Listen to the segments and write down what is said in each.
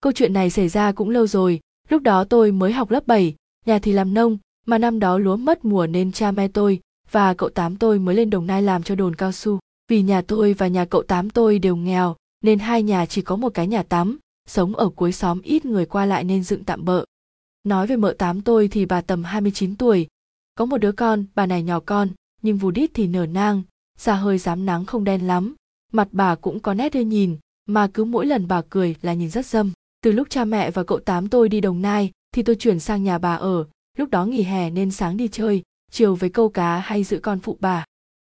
câu chuyện này xảy ra cũng lâu rồi. Lúc đó tôi mới học lớp 7, nhà thì làm nông mà năm đó lúa mất mùa nên cha mẹ tôi và cậu tám tôi mới lên đồng nai làm cho đồn cao su. Vì nhà tôi và nhà cậu tám tôi đều nghèo nên hai nhà chỉ có một cái nhà tắm sống ở cuối xóm ít người qua lại nên dựng tạm bợ. Nói về mợ tám tôi thì bà tầm 29 tuổi. Có một đứa con bà này nhỏ con nhưng vù đít thì nở nang da hơi dám nắng không đen lắm. Mặt bà cũng có nét hơi nhìn mà cứ mỗi lần bà cười là nhìn rất dâm từ lúc cha mẹ và cậu tám tôi đi đồng nai thì tôi chuyển sang nhà bà ở. Lúc đó nghỉ hè nên sáng đi chơi, chiều với câu cá hay giữ con phụ bà.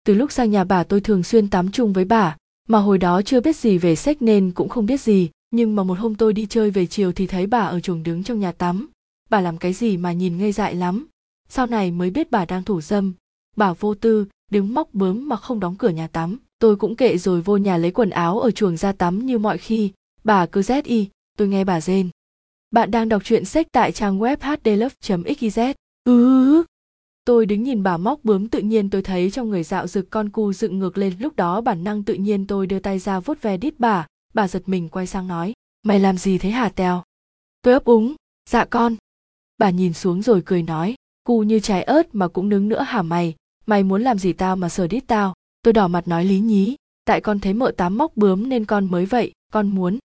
Từ lúc sang nhà bà tôi thường xuyên tắm chung với bà, mà hồi đó chưa biết gì về sách nên cũng không biết gì, nhưng mà một hôm tôi đi chơi về chiều thì thấy bà ở chuồng đứng trong nhà tắm. Bà làm cái gì mà nhìn ngây dại lắm. Sau này mới biết bà đang thủ dâm. Bà vô tư, đứng móc bướm mà không đóng cửa nhà tắm. Tôi cũng kệ rồi vô nhà lấy quần áo ở chuồng ra tắm như mọi khi. Bà cứ rét y tôi nghe bà rên bạn đang đọc truyện sách tại trang web hdlove.xyz ừ, ừ, ừ tôi đứng nhìn bà móc bướm tự nhiên tôi thấy trong người dạo rực con cu dựng ngược lên. Lúc đó bản năng tự nhiên tôi đưa tay ra vuốt ve đít bà. Bà giật mình quay sang nói, mày làm gì thế hả, tèo? Tôi ấp úng. Dạ con. Bà nhìn xuống rồi cười nói, cu như trái ớt mà cũng nứng nữa hả mày? Mày muốn làm gì tao mà sờ đít tao? Tôi đỏ mặt nói lý nhí, tại con thấy mợ tám móc bướm nên con mới vậy, con muốn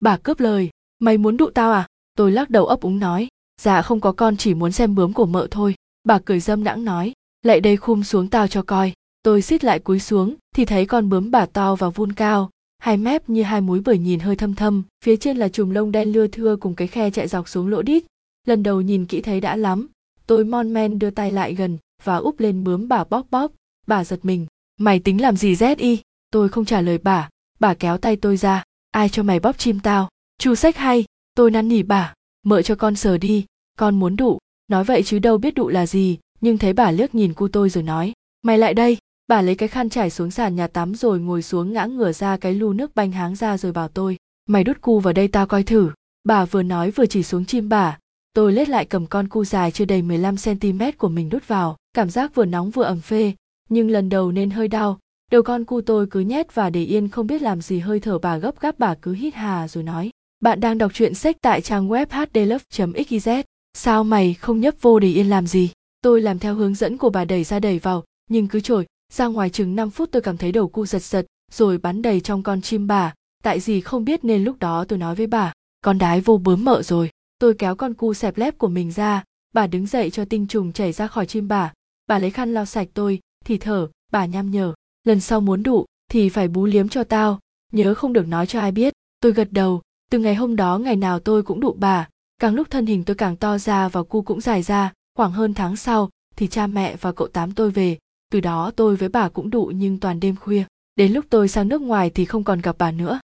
bà cướp lời, mày muốn đụ tao à? Tôi lắc đầu ấp úng nói dạ không có con chỉ muốn xem bướm của mợ thôi. Bà cười dâm đãng nói, lại đây khum xuống tao cho coi. Tôi xít lại cúi xuống, thì thấy con bướm bà to và vun cao, hai mép như hai múi bưởi nhìn hơi thâm thâm, phía trên là chùm lông đen lưa thưa cùng cái khe chạy dọc xuống lỗ đít. Lần đầu nhìn kỹ thấy đã lắm, tôi mon men đưa tay lại gần, và úp lên bướm bà bóp bóp. Bà giật mình, mày tính làm gì rét y? Tôi không trả lời bà bà kéo tay tôi ra ai cho mày bóp chim tao? Chu sách hay, tôi năn nỉ bà mợ cho con sờ đi, con muốn đụ nói vậy chứ đâu biết đụ là gì, nhưng thấy bà liếc nhìn cu tôi rồi nói, mày lại đây. Bà lấy cái khăn trải xuống sàn nhà tắm rồi ngồi xuống ngã ngửa ra cái lu nước banh háng ra rồi bảo tôi, mày đút cu vào đây tao coi thử. Bà vừa nói vừa chỉ xuống chim bà. Tôi lết lại cầm con cu dài chưa đầy 15 cm của mình đút vào, cảm giác vừa nóng vừa ẩm phê, nhưng lần đầu nên hơi đau đầu con cu tôi cứ nhét và để yên không biết làm gì hơi thở bà gấp gáp bà cứ hít hà rồi nói. Bạn đang đọc truyện sách tại trang web hdlove.xyz sao mày không nhấp vô để yên làm gì? Tôi làm theo hướng dẫn của bà đẩy ra đẩy vào, nhưng cứ trồi, ra ngoài chừng 5 phút tôi cảm thấy đầu cu giật giật, rồi bắn đầy trong con chim bà. Tại gì không biết nên lúc đó tôi nói với bà, con đái vô bướm mợ rồi. Tôi kéo con cu xẹp lép của mình ra, bà đứng dậy cho tinh trùng chảy ra khỏi chim bà. Bà lấy khăn lau sạch tôi, thì thở, bà nhăm nhở lần sau muốn đụ thì phải bú liếm cho tao. Nhớ không được nói cho ai biết. Tôi gật đầu. Từ ngày hôm đó, ngày nào tôi cũng đụ bà. Càng lúc thân hình tôi càng to ra và cu cũng dài ra. Khoảng hơn tháng sau, thì cha mẹ và cậu tám tôi về. Từ đó tôi với bà cũng đụ nhưng toàn đêm khuya. Đến lúc tôi sang nước ngoài thì không còn gặp bà nữa.